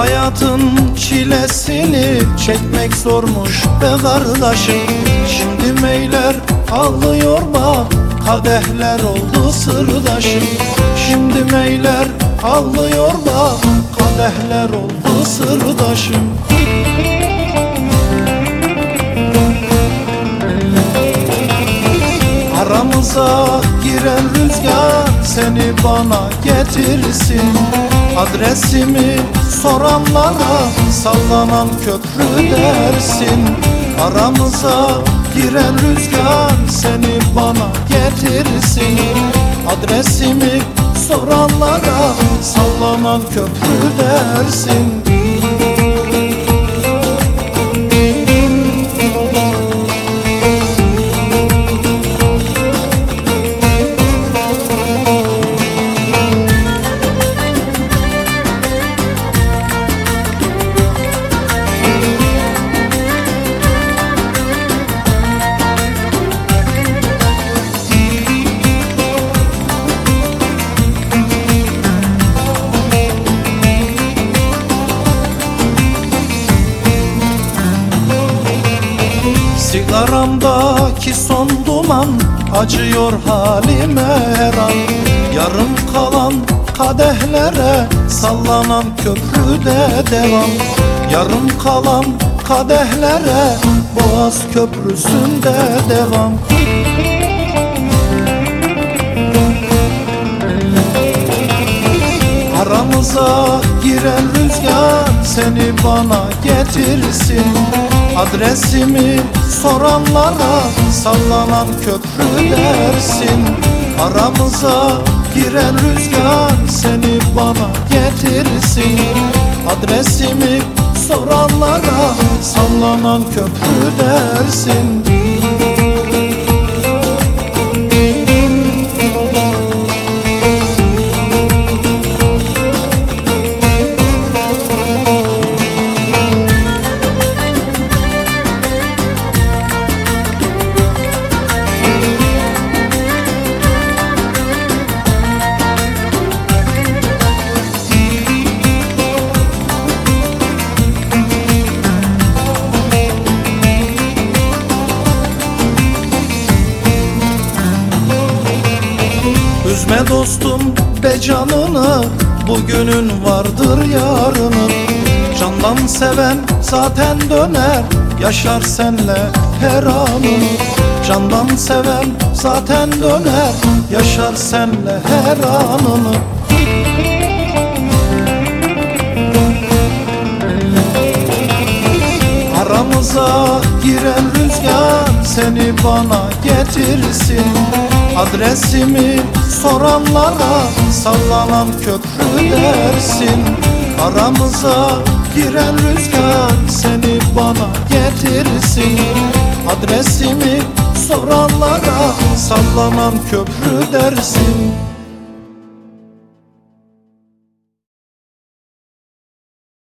Hayatın çilesini çekmek zormuş be kardeşim. Şimdi meyler ağlıyor bak kadehler oldu sırdaşım. Şimdi meyler ağlıyor bak kadehler oldu sırdaşım. Aramıza giren rüzgar seni bana getirsin Adresimi soranlara sallanan köprü dersin. Aramıza giren rüzgar seni bana getirsin. Adresimi soranlara sallanan köprü dersin Sigaramdaki son duman acıyor halime her an Yarım kalan kadehlere sallanan köprüde devam. Yarım kalan kadehlere Boğaz Köprüsü'nde devam. Aramıza giren rüzgar seni bana getirsin Adresimi soranlara sallanan köprü dersin. Aramıza giren rüzgar seni bana getirsin. Adresimi soranlara sallanan köprü dersin Üzme dostum be canını Bugünün vardır yarının Candan seven zaten döner Yaşar senle her anını Candan seven zaten döner Yaşar senle her anını. Aramıza giren rüzgar seni bana getirsin Adresimi soranlara sallanan köprü dersin. Aramıza giren rüzgar seni bana getirsin. Adresimi soranlara sallanan köprü dersin